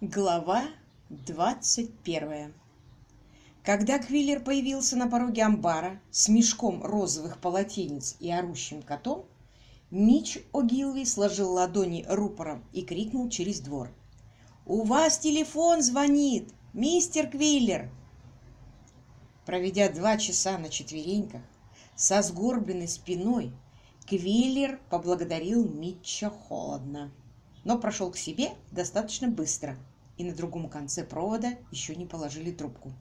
Глава двадцать первая Когда Квиллер появился на пороге амбара с мешком розовых полотенец и орущим котом, Мич О'Гилви сложил ладони рупором и крикнул через двор. «У вас телефон звонит! Мистер Квиллер!» Проведя два часа на четвереньках, со сгорбленной спиной, Квиллер поблагодарил Митча холодно но прошел к себе достаточно быстро, и на другом конце провода еще не положили трубку.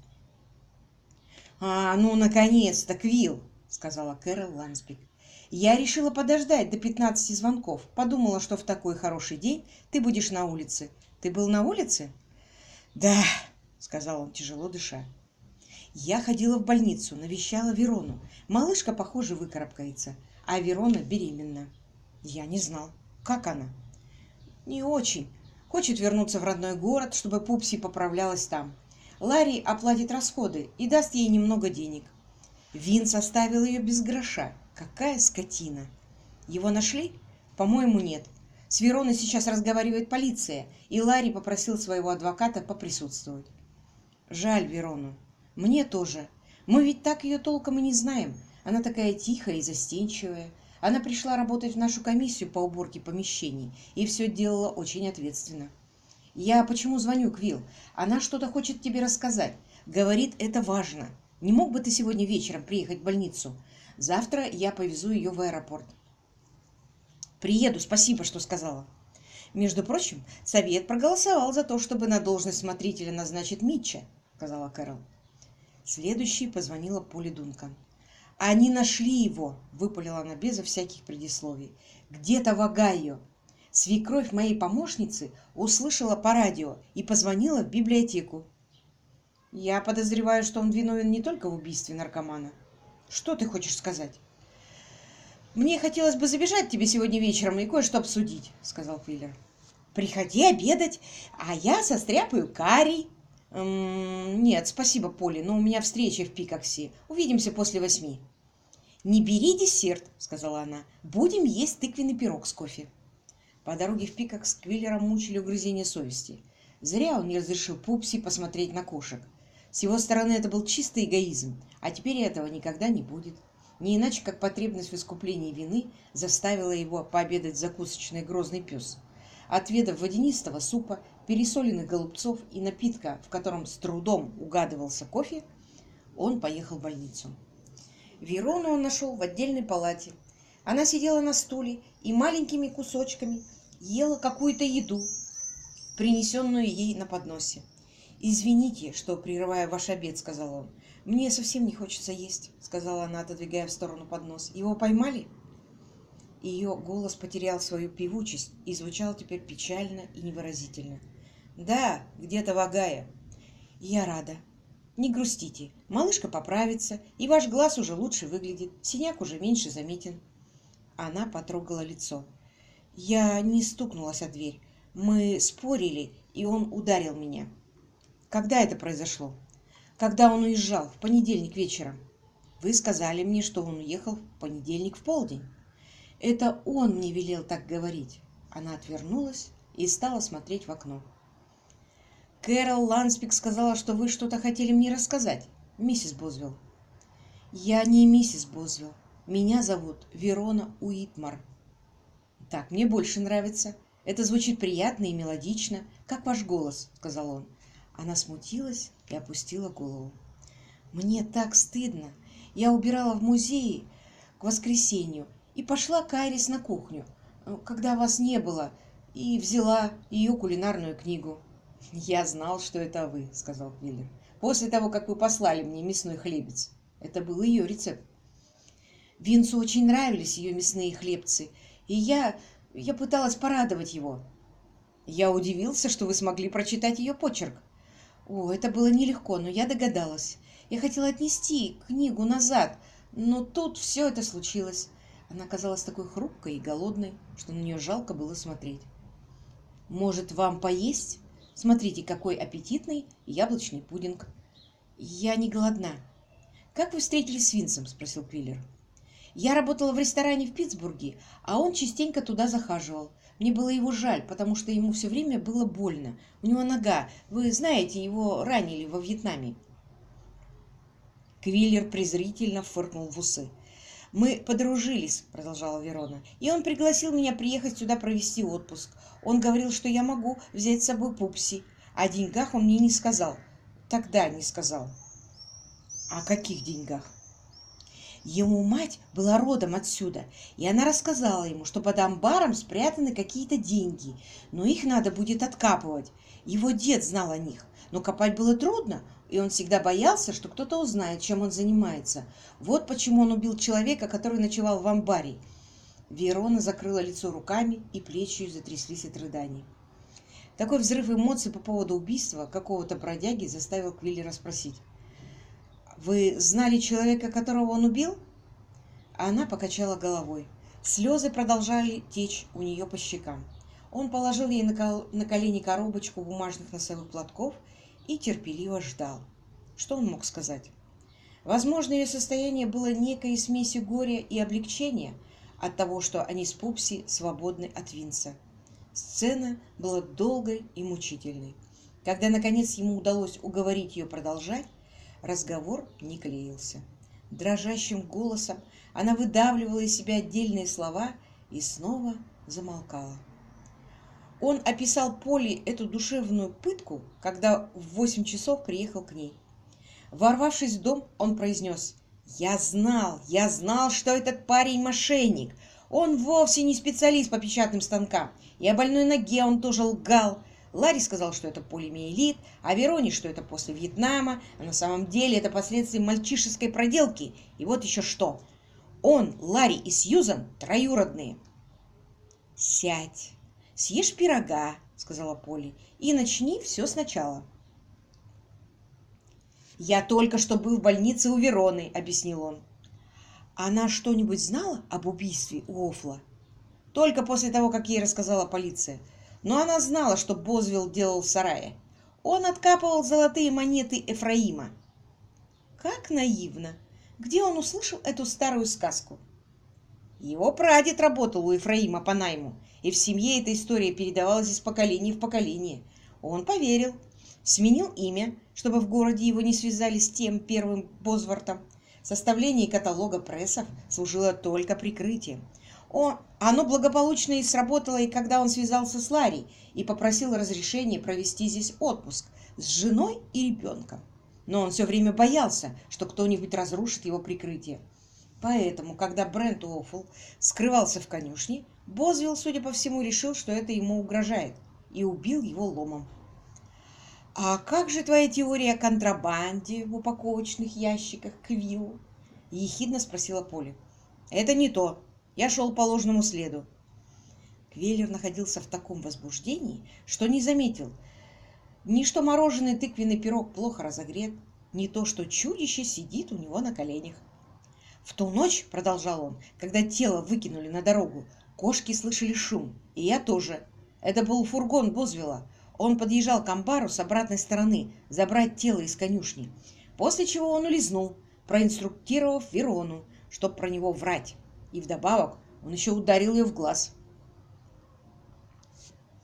«А, ну, наконец-то, Квилл!» — сказала Кэрол Ланспик. «Я решила подождать до пятнадцати звонков. Подумала, что в такой хороший день ты будешь на улице. Ты был на улице?» «Да», — сказал он, тяжело дыша. «Я ходила в больницу, навещала Верону. Малышка, похоже, выкарабкается, а Верона беременна. Я не знал. Как она?» Не очень. Хочет вернуться в родной город, чтобы Пупси поправлялась там. Ларри оплатит расходы и даст ей немного денег. Винс оставил ее без гроша. Какая скотина! Его нашли? По-моему, нет. С Вероной сейчас разговаривает полиция, и Ларри попросил своего адвоката поприсутствовать. Жаль Верону. Мне тоже. Мы ведь так ее толком и не знаем. Она такая тихая и застенчивая. Она пришла работать в нашу комиссию по уборке помещений и все делала очень ответственно. Я почему звоню, Квилл? Она что-то хочет тебе рассказать. Говорит, это важно. Не мог бы ты сегодня вечером приехать в больницу? Завтра я повезу ее в аэропорт. Приеду, спасибо, что сказала. Между прочим, совет проголосовал за то, чтобы на должность смотрителя назначить Митча, сказала Кэрол. Следующей позвонила Поли Дункан. «Они нашли его!» — выпалила она безо всяких предисловий. «Где-то в Огайо!» Свекровь моей помощницы услышала по радио и позвонила в библиотеку. «Я подозреваю, что он виновен не только в убийстве наркомана. Что ты хочешь сказать?» «Мне хотелось бы забежать тебе сегодня вечером и кое-что обсудить», — сказал Квиллер. «Приходи обедать, а я состряпаю карри». «Нет, спасибо, Поли, но у меня встреча в Пикаксе. Увидимся после восьми». «Не бери десерт», — сказала она. «Будем есть тыквенный пирог с кофе». По дороге в Пикакс Квиллера мучили угрызения совести. Зря он не разрешил Пупси посмотреть на кошек. С его стороны это был чистый эгоизм, а теперь этого никогда не будет. Не иначе, как потребность в искуплении вины заставила его пообедать в закусочной грозный пес. Отведав водянистого супа, пересоленных голубцов и напитка, в котором с трудом угадывался кофе, он поехал в больницу. Верону он нашел в отдельной палате. Она сидела на стуле и маленькими кусочками ела какую-то еду, принесенную ей на подносе. «Извините, что прерываю ваш обед», — сказал он. «Мне совсем не хочется есть», — сказала она, отодвигая в сторону поднос. «Его поймали?» Ее голос потерял свою певучесть и звучал теперь печально и невыразительно. «Да, где-то в Огайо». «Я рада. Не грустите. Малышка поправится, и ваш глаз уже лучше выглядит, синяк уже меньше заметен». Она потрогала лицо. Я не стукнулась о дверь. Мы спорили, и он ударил меня. Когда это произошло? Когда он уезжал, в понедельник вечером. Вы сказали мне, что он уехал в понедельник в полдень. Это он мне велел так говорить. Она отвернулась и стала смотреть в окно. Кэрол Ланспик сказала, что вы что-то хотели мне рассказать, миссис Бозвилл. Я не миссис Бозвилл. Меня зовут Верона Уитмар. Так, мне больше нравится. Это звучит приятно и мелодично, как ваш голос, сказал он. Она смутилась и опустила голову. Мне так стыдно. Я убирала в музее к воскресенью и пошла к Айрис на кухню, э, когда вас не было, и взяла ее кулинарную книгу. «Я знал, что это вы», — сказал Квиллер. «После того, как вы послали мне мясной хлебец. Это был ее рецепт». Винсу очень нравились ее мясные хлебцы, и я... я пыталась порадовать его. Я удивился, что вы смогли прочитать ее почерк. О, это было нелегко, но я догадалась. Я хотела отнести книгу назад, но тут все это случилось. Она казалась такой хрупкой и голодной, что на нее жалко было смотреть. «Может, вам поесть? Смотрите, какой аппетитный яблочный пудинг!» «Я не голодна». «Как вы встретились с Винсом?» – спросил Квиллер. «Я работала в ресторане в Питтсбурге, а он частенько туда захаживал. Мне было его жаль, потому что ему все время было больно. У него нога. Вы знаете, его ранили во Вьетнаме. Квиллер презрительно фыркнул в усы. «Мы подружились», — продолжала Верона, — «и он пригласил меня приехать сюда провести отпуск. Он говорил, что я могу взять с собой Пупси. О деньгах он мне не сказал. Тогда не сказал». «О каких деньгах?» Ему мать была родом отсюда, и она рассказала ему, что под амбаром спрятаны какие-то деньги, но их надо будет откапывать. Его дед знал о них, но копать было трудно, и он всегда боялся, что кто-то узнает, чем он занимается. Вот почему он убил человека, который ночевал в амбаре. Верона закрыла лицо руками, и плечи ее затряслись от рыданий. Такой взрыв эмоций по поводу убийства какого-то бродяги заставил Квиллера спросить. «Вы знали человека, которого он убил?» Она покачала головой. Слезы продолжали течь у нее по щекам. Он положил ей на колени коробочку бумажных носовых платков и терпеливо ждал. Что он мог сказать? Возможно, ее состояние было некой смесью горя и облегчения от того, что они с Пупси свободны от Винса. Сцена была долгой и мучительной. Когда, наконец, ему удалось уговорить ее продолжать, Разговор не клеился. Дрожащим голосом она выдавливала из себя отдельные слова и снова замолкала. Он описал Поле эту душевную пытку, когда в восемь часов приехал к ней. Ворвавшись в дом, он произнес «Я знал, я знал, что этот парень мошенник. Он вовсе не специалист по печатным станкам, и о больной ноге он тоже лгал. Ларри сказал, что это полимиелит, а Вероне, что это после Вьетнама, а на самом деле это последствия мальчишеской проделки. И вот еще что. Он, Ларри и Сьюзан троюродные. «Сядь, съешь пирога», — сказала Полли, — «и начни все сначала». «Я только что был в больнице у Вероны», — объяснил он. «Она что-нибудь знала об убийстве Уофла?» «Только после того, как ей рассказала полиция но она знала, что Бозвилл делал в сарае. Он откапывал золотые монеты Эфраима. Как наивно! Где он услышал эту старую сказку? Его прадед работал у Ефраима по найму, и в семье эта история передавалась из поколения в поколение. Он поверил, сменил имя, чтобы в городе его не связали с тем первым Бозвартом. Составление каталога прессов служило только прикрытием. Он, оно благополучно и сработало, и когда он связался с Ларри и попросил разрешения провести здесь отпуск с женой и ребенком. Но он все время боялся, что кто-нибудь разрушит его прикрытие. Поэтому, когда Брент Уоффл скрывался в конюшне, Бозвилл, судя по всему, решил, что это ему угрожает, и убил его ломом. «А как же твоя теория о контрабанде в упаковочных ящиках, Квилл?» – ехидно спросила Поли. «Это не то», я шел по ложному следу. Квеллер находился в таком возбуждении, что не заметил ни что мороженый тыквенный пирог плохо разогрет, ни то, что чудище сидит у него на коленях. В ту ночь, продолжал он, когда тело выкинули на дорогу, кошки слышали шум, и я тоже. Это был фургон Бозвела. Он подъезжал к амбару с обратной стороны, забрать тело из конюшни, после чего он улизнул, проинструктировав Верону, чтоб про него врать и вдобавок он еще ударил ее в глаз.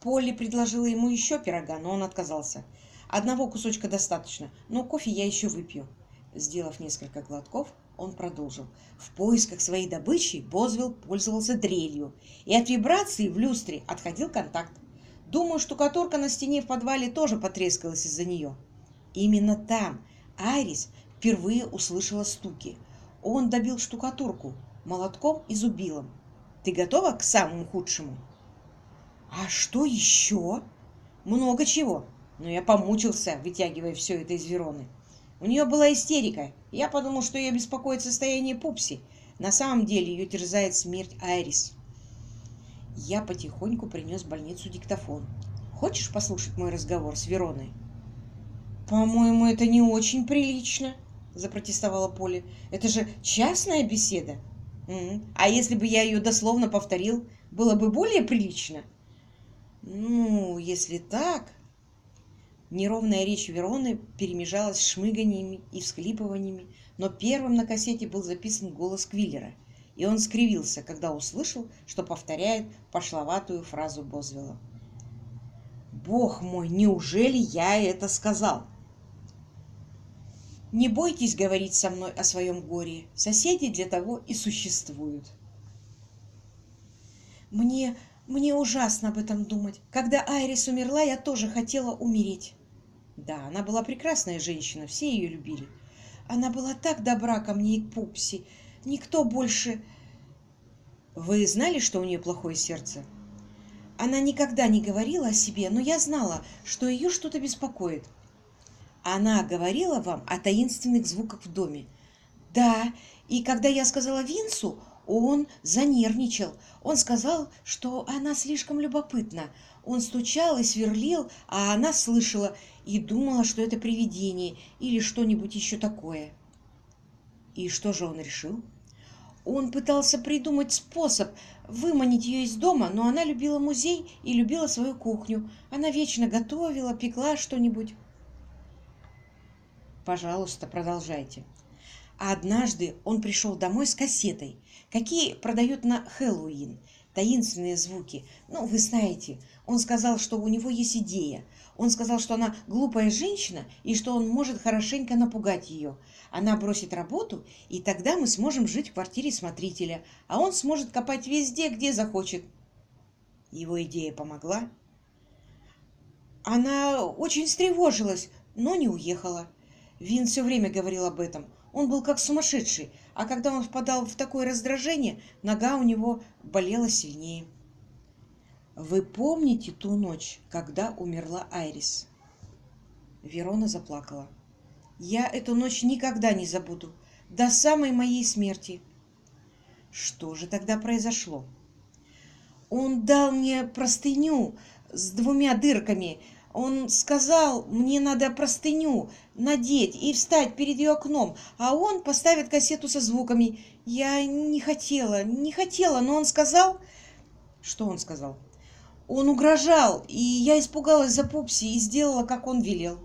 Полли предложила ему еще пирога, но он отказался. Одного кусочка достаточно, но кофе я еще выпью. Сделав несколько глотков, он продолжил. В поисках своей добычи Бозвилл пользовался дрелью, и от вибрации в люстре отходил контакт. Думаю, штукатурка на стене в подвале тоже потрескалась из-за нее. Именно там Айрис впервые услышала стуки. Он добил штукатурку, молотком и зубилом. Ты готова к самому худшему? А что еще? Много чего. Но я помучился, вытягивая все это из Вероны. У нее была истерика. Я подумал, что ее беспокоит состояние Пупси. На самом деле ее терзает смерть Айрис. Я потихоньку принес в больницу диктофон. Хочешь послушать мой разговор с Вероной? По-моему, это не очень прилично, запротестовала Поля. Это же частная беседа. А если бы я ее дословно повторил, было бы более прилично? Ну, если так... Неровная речь Вероны перемежалась шмыганиями и всхлипываниями, но первым на кассете был записан голос Квиллера. и он скривился, когда услышал, что повторяет пошловатую фразу Бозвелла. «Бог мой, неужели я это сказал?» «Не бойтесь говорить со мной о своем горе. Соседи для того и существуют». «Мне, мне ужасно об этом думать. Когда Айрис умерла, я тоже хотела умереть». Да, она была прекрасная женщина, все ее любили. Она была так добра ко мне и к Пупси. Никто больше... Вы знали, что у нее плохое сердце? Она никогда не говорила о себе, но я знала, что ее что-то беспокоит. Она говорила вам о таинственных звуках в доме? Да, и когда я сказала Винсу, он занервничал. Он сказал, что она слишком любопытна. Он стучал и сверлил, а она слышала и думала, что это привидение или что-нибудь еще такое. И что же он решил? Он пытался придумать способ выманить ее из дома, но она любила музей и любила свою кухню. Она вечно готовила, пекла что-нибудь. Пожалуйста, продолжайте. А однажды он пришел домой с кассетой, какие продают на Хэллоуин, таинственные звуки. Ну, вы знаете, он сказал, что у него есть идея. Он сказал, что она глупая женщина и что он может хорошенько напугать ее. Она бросит работу, и тогда мы сможем жить в квартире смотрителя, а он сможет копать везде, где захочет. Его идея помогла. Она очень встревожилась, но не уехала. Вин все время говорил об этом. Он был как сумасшедший, а когда он впадал в такое раздражение, нога у него болела сильнее. Вы помните ту ночь, когда умерла Айрис? Верона заплакала. Я эту ночь никогда не забуду, до самой моей смерти. Что же тогда произошло? Он дал мне простыню с двумя дырками. Он сказал, мне надо простыню надеть и встать перед ее окном, а он поставит кассету со звуками. Я не хотела, не хотела, но он сказал... Что он сказал? Он угрожал, и я испугалась за Пупси и сделала, как он велел.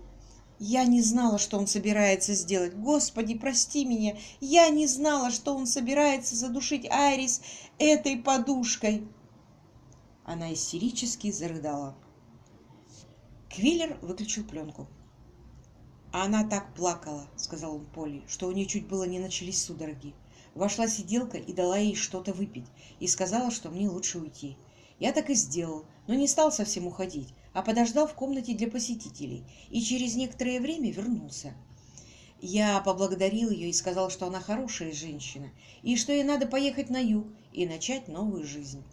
Я не знала, что он собирается сделать. Господи, прости меня. Я не знала, что он собирается задушить Айрис этой подушкой. Она истерически зарыдала. Квиллер выключил пленку. «Она так плакала», — сказал он Полли, что у нее чуть было не начались судороги. Вошла сиделка и дала ей что-то выпить, и сказала, что мне лучше уйти. Я так и сделал, но не стал совсем уходить, а подождал в комнате для посетителей и через некоторое время вернулся. Я поблагодарил ее и сказал, что она хорошая женщина, и что ей надо поехать на юг и начать новую жизнь.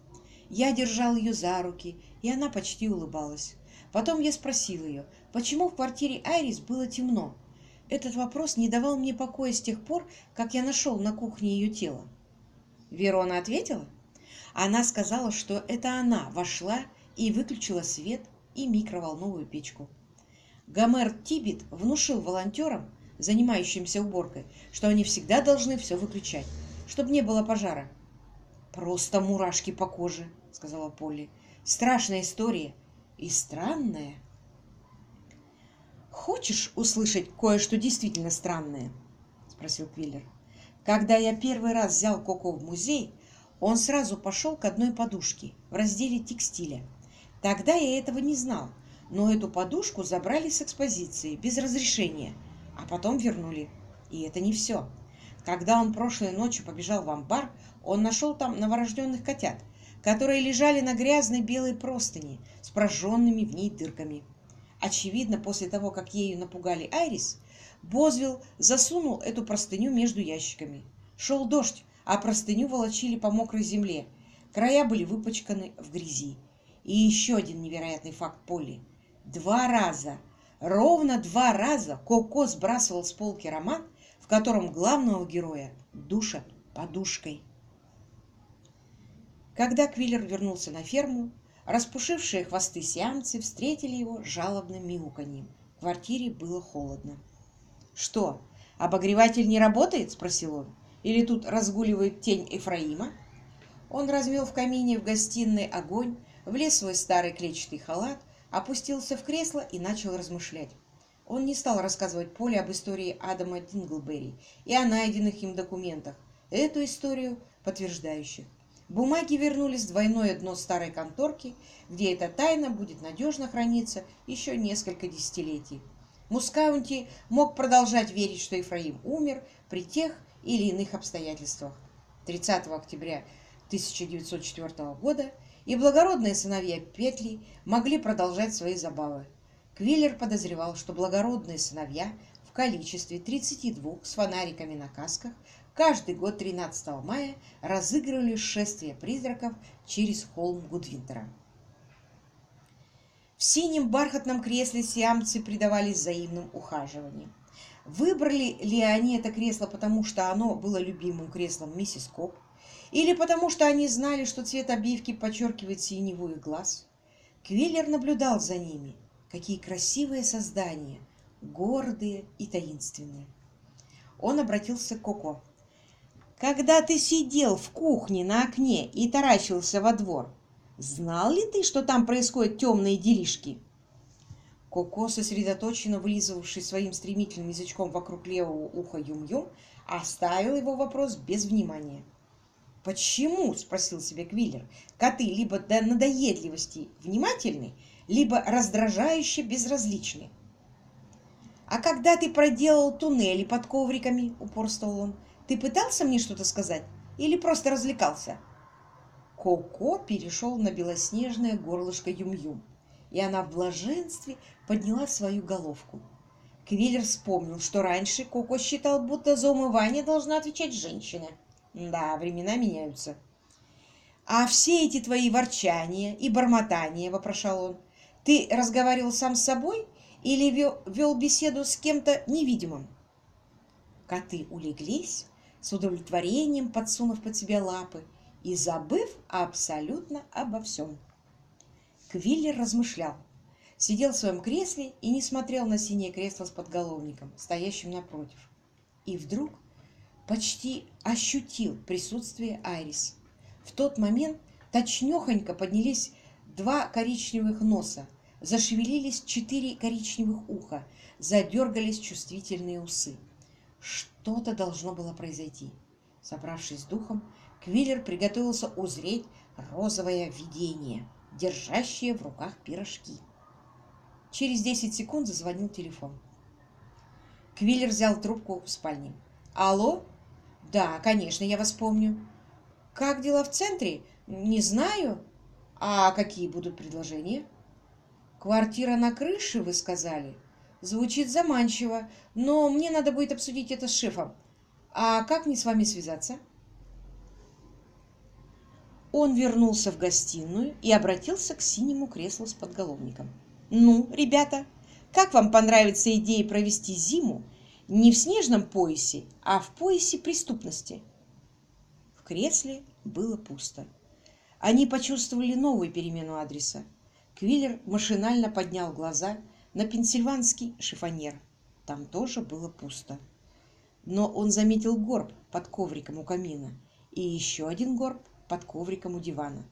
Я держал ее за руки, и она почти улыбалась. Потом я спросил ее, почему в квартире Айрис было темно. Этот вопрос не давал мне покоя с тех пор, как я нашел на кухне ее тело. Верона ответила? Она сказала, что это она вошла и выключила свет и микроволновую печку. Гомер Тибет внушил волонтерам, занимающимся уборкой, что они всегда должны все выключать, чтобы не было пожара. «Просто мурашки по коже», — сказала Полли. «Страшная история и странная». «Хочешь услышать кое-что действительно странное?» — спросил Квиллер. «Когда я первый раз взял Коко в музей, он сразу пошел к одной подушке в разделе текстиля. Тогда я этого не знал, но эту подушку забрали с экспозиции без разрешения, а потом вернули. И это не все. Когда он прошлой ночью побежал в амбар, он нашел там новорожденных котят, которые лежали на грязной белой простыни с прожженными в ней дырками. Очевидно, после того, как ею напугали Айрис, Бозвилл засунул эту простыню между ящиками. Шел дождь, а простыню волочили по мокрой земле. Края были выпачканы в грязи. И еще один невероятный факт Полли. Два раза, ровно два раза Коко сбрасывал с полки роман, в котором главного героя душат подушкой. Когда Квиллер вернулся на ферму, распушившие хвосты сиамцы встретили его жалобным мяуканьем. В квартире было холодно. «Что, обогреватель не работает?» – спросил он. Или тут разгуливает тень Ефраима? Он размел в камине в гостиной огонь, влез в свой старый клетчатый халат, опустился в кресло и начал размышлять. Он не стал рассказывать Поле об истории Адама Динглберри и о найденных им документах. Эту историю подтверждающих. Бумаги вернулись в двойное дно старой конторки, где эта тайна будет надежно храниться еще несколько десятилетий. Мускаунти мог продолжать верить, что Ефраим умер при тех или иных обстоятельствах. 30 октября 1904 года и благородные сыновья Петли могли продолжать свои забавы. Квиллер подозревал, что благородные сыновья в количестве 32 с фонариками на касках каждый год 13 мая разыгрывали шествие призраков через холм Гудвинтера. В синем бархатном кресле сиамцы предавались взаимным ухаживаниям. Выбрали ли они это кресло, потому что оно было любимым креслом миссис Коп, или потому что они знали, что цвет обивки подчеркивает синеву их глаз? Квиллер наблюдал за ними. Какие красивые создания, гордые и таинственные. Он обратился к Коко. Когда ты сидел в кухне на окне и таращился во двор, знал ли ты, что там происходят темные делишки? Коко, сосредоточенно вылизывавший своим стремительным язычком вокруг левого уха Юм-Юм, оставил его вопрос без внимания. «Почему?» – спросил себе Квиллер. «Коты либо до надоедливости внимательны, либо раздражающе безразличны». «А когда ты проделал туннели под ковриками?» – упорствовал он. Ты пытался мне что-то сказать или просто развлекался?» Коко перешел на белоснежное горлышко Юм-Юм, и она в блаженстве подняла свою головку. Квиллер вспомнил, что раньше Коко считал, будто за умывание должна отвечать женщина. Да, времена меняются. «А все эти твои ворчания и бормотания, — вопрошал он, — ты разговаривал сам с собой или вел, вел беседу с кем-то невидимым?» Коты улеглись, с удовлетворением подсунув под себя лапы и забыв абсолютно обо всем. Квиллер размышлял, сидел в своем кресле и не смотрел на синее кресло с подголовником, стоящим напротив. И вдруг почти ощутил присутствие Айрис. В тот момент точнёхонько поднялись два коричневых носа, зашевелились четыре коричневых уха, задергались чувствительные усы. Что-то должно было произойти. Собравшись с духом, Квиллер приготовился узреть розовое видение, держащее в руках пирожки. Через 10 секунд зазвонил телефон. Квиллер взял трубку в спальне. «Алло? Да, конечно, я вас помню. Как дела в центре? Не знаю. А какие будут предложения?» «Квартира на крыше, вы сказали?» Звучит заманчиво, но мне надо будет обсудить это с шефом. А как мне с вами связаться? Он вернулся в гостиную и обратился к синему креслу с подголовником. «Ну, ребята, как вам понравится идея провести зиму не в снежном поясе, а в поясе преступности?» В кресле было пусто. Они почувствовали новую перемену адреса. Квиллер машинально поднял глаза – на пенсильванский шифонер. Там тоже было пусто. Но он заметил горб под ковриком у камина и еще один горб под ковриком у дивана.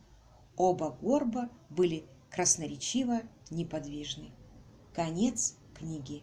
Оба горба были красноречиво неподвижны. Конец книги.